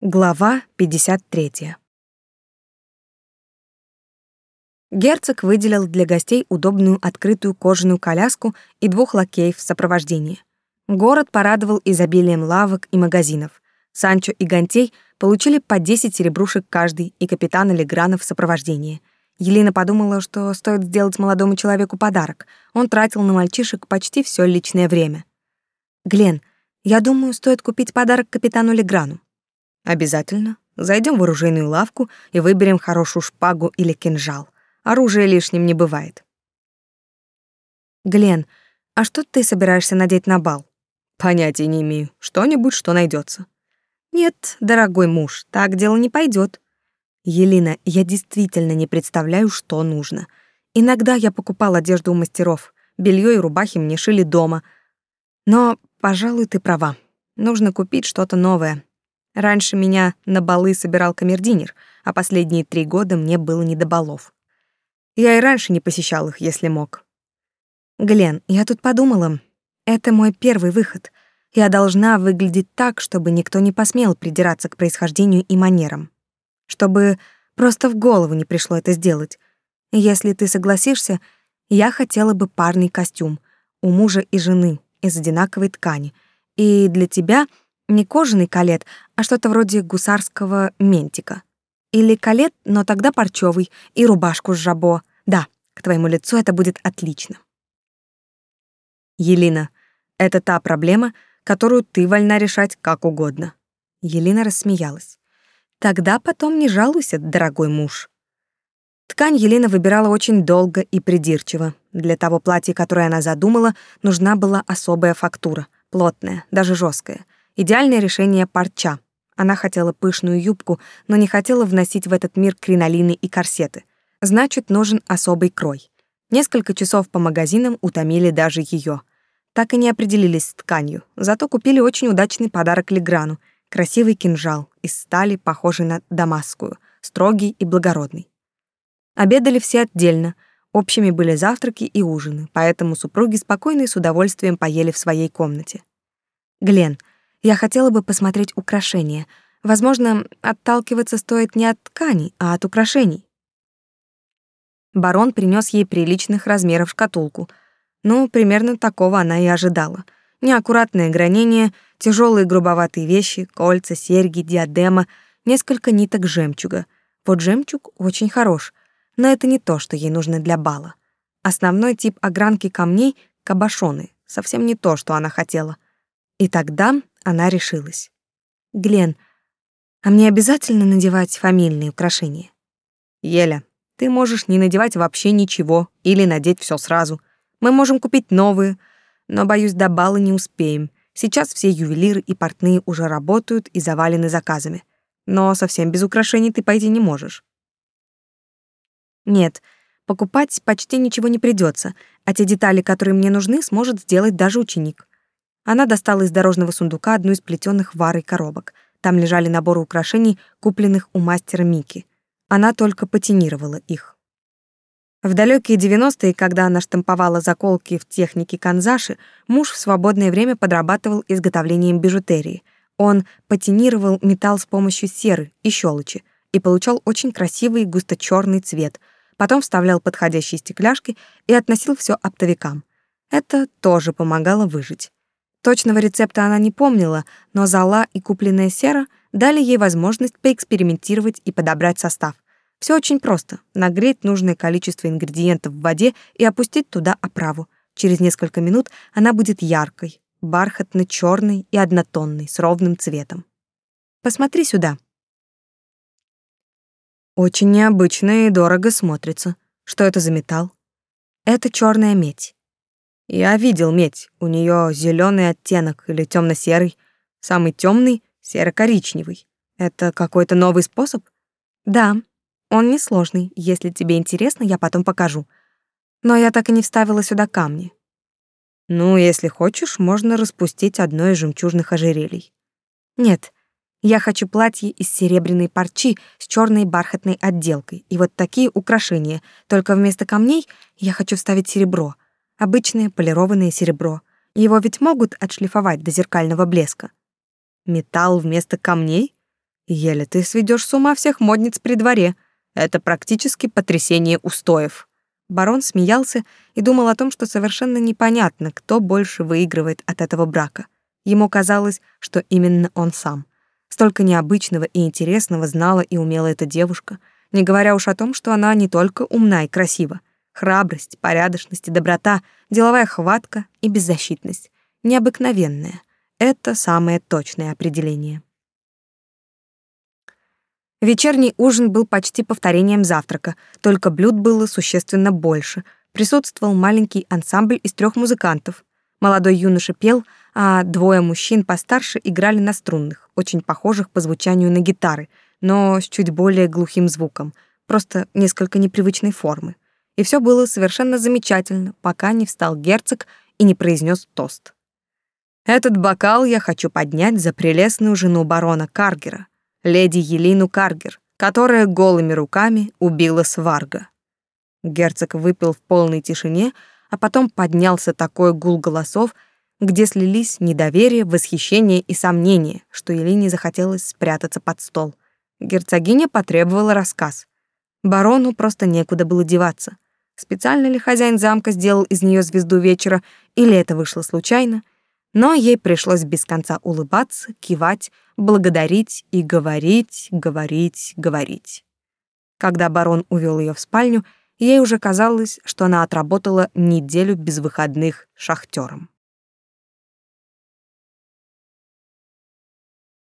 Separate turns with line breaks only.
Глава 53. Герцог выделил для гостей удобную открытую кожаную коляску и двух лакеев в сопровождении. Город порадовал изобилием лавок и магазинов. Санчо и Гантей получили по 10 серебрушек каждый и капитана Леграна в сопровождении. Елена подумала, что стоит сделать молодому человеку подарок. Он тратил на мальчишек почти все личное время. «Глен, я думаю, стоит купить подарок капитану Леграну», Обязательно. Зайдем в оружейную лавку и выберем хорошую шпагу или кинжал. Оружие лишним не бывает. Глен, а что ты собираешься надеть на бал? Понятия не имею. Что-нибудь, что найдется. Нет, дорогой муж, так дело не пойдет. Елена, я действительно не представляю, что нужно. Иногда я покупал одежду у мастеров. Белье и рубахи мне шили дома. Но, пожалуй, ты права. Нужно купить что-то новое, Раньше меня на балы собирал камердинер, а последние три года мне было не до балов. Я и раньше не посещал их, если мог. Глен, я тут подумала, это мой первый выход. Я должна выглядеть так, чтобы никто не посмел придираться к происхождению и манерам. Чтобы просто в голову не пришло это сделать. Если ты согласишься, я хотела бы парный костюм у мужа и жены из одинаковой ткани. И для тебя — не кожаный калет, а что-то вроде гусарского ментика. Или калет, но тогда парчевый, и рубашку с жабо. Да, к твоему лицу это будет отлично. Елена, это та проблема, которую ты вольна решать как угодно. Елена рассмеялась. Тогда потом не жалуйся, дорогой муж. Ткань Елена выбирала очень долго и придирчиво. Для того платья, которое она задумала, нужна была особая фактура, плотная, даже жесткая — Идеальное решение парча. Она хотела пышную юбку, но не хотела вносить в этот мир кринолины и корсеты. Значит, нужен особый крой. Несколько часов по магазинам утомили даже ее. Так и не определились с тканью, зато купили очень удачный подарок Леграну — красивый кинжал из стали, похожий на дамасскую, строгий и благородный. Обедали все отдельно, общими были завтраки и ужины, поэтому супруги спокойно и с удовольствием поели в своей комнате. Глен, я хотела бы посмотреть украшения. Возможно, отталкиваться стоит не от ткани, а от украшений. Барон принес ей приличных размеров шкатулку. Ну, примерно такого она и ожидала. Неаккуратное гранение, тяжелые грубоватые вещи, кольца, серьги, диадема, несколько ниток жемчуга. Вот жемчуг очень хорош, но это не то, что ей нужно для бала. Основной тип огранки камней — кабошоны, совсем не то, что она хотела. И тогда она решилась. «Глен, а мне обязательно надевать фамильные украшения?» «Еля, ты можешь не надевать вообще ничего или надеть все сразу. Мы можем купить новые, но, боюсь, до бала не успеем. Сейчас все ювелиры и портные уже работают и завалены заказами. Но совсем без украшений ты пойти не можешь». «Нет, покупать почти ничего не придется, а те детали, которые мне нужны, сможет сделать даже ученик. Она достала из дорожного сундука одну из плетёных варой коробок. Там лежали наборы украшений, купленных у мастера Мики. Она только патинировала их. В далекие 90-е, когда она штамповала заколки в технике канзаши, муж в свободное время подрабатывал изготовлением бижутерии. Он патинировал металл с помощью серы и щелочи и получал очень красивый густо черный цвет. Потом вставлял подходящие стекляшки и относил все оптовикам. Это тоже помогало выжить. Точного рецепта она не помнила, но зола и купленная сера дали ей возможность поэкспериментировать и подобрать состав. Все очень просто. Нагреть нужное количество ингредиентов в воде и опустить туда оправу. Через несколько минут она будет яркой, бархатно черной и однотонной, с ровным цветом. Посмотри сюда. Очень необычно и дорого смотрится. Что это за металл? Это черная медь. Я видел медь. У нее зеленый оттенок или темно-серый. Самый темный серо-коричневый. Это какой-то новый способ? Да. Он несложный. Если тебе интересно, я потом покажу. Но я так и не вставила сюда камни. Ну, если хочешь, можно распустить одно из жемчужных ожерелий. Нет. Я хочу платье из серебряной парчи с черной бархатной отделкой и вот такие украшения. Только вместо камней я хочу вставить серебро — Обычное полированное серебро. Его ведь могут отшлифовать до зеркального блеска. Металл вместо камней? Еле ты сведешь с ума всех модниц при дворе. Это практически потрясение устоев. Барон смеялся и думал о том, что совершенно непонятно, кто больше выигрывает от этого брака. Ему казалось, что именно он сам. Столько необычного и интересного знала и умела эта девушка, не говоря уж о том, что она не только умна и красива. Храбрость, порядочность и доброта, деловая хватка и беззащитность. Необыкновенная. Это самое точное определение. Вечерний ужин был почти повторением завтрака, только блюд было существенно больше. Присутствовал маленький ансамбль из трех музыкантов. Молодой юноша пел, а двое мужчин постарше играли на струнных, очень похожих по звучанию на гитары, но с чуть более глухим звуком, просто несколько непривычной формы. И все было совершенно замечательно, пока не встал герцог и не произнес тост. Этот бокал я хочу поднять за прелестную жену барона Каргера, леди Елину Каргер, которая голыми руками убила Сварга. Герцог выпил в полной тишине, а потом поднялся такой гул голосов, где слились недоверие, восхищение и сомнение, что Елине захотелось спрятаться под стол. Герцогиня потребовала рассказ. Барону просто некуда было деваться. Специально ли хозяин замка сделал из нее звезду вечера, или это вышло случайно — но ей пришлось без конца улыбаться, кивать, благодарить и говорить, говорить, говорить. Когда барон увел ее в спальню, ей уже казалось, что она отработала неделю без выходных шахтером.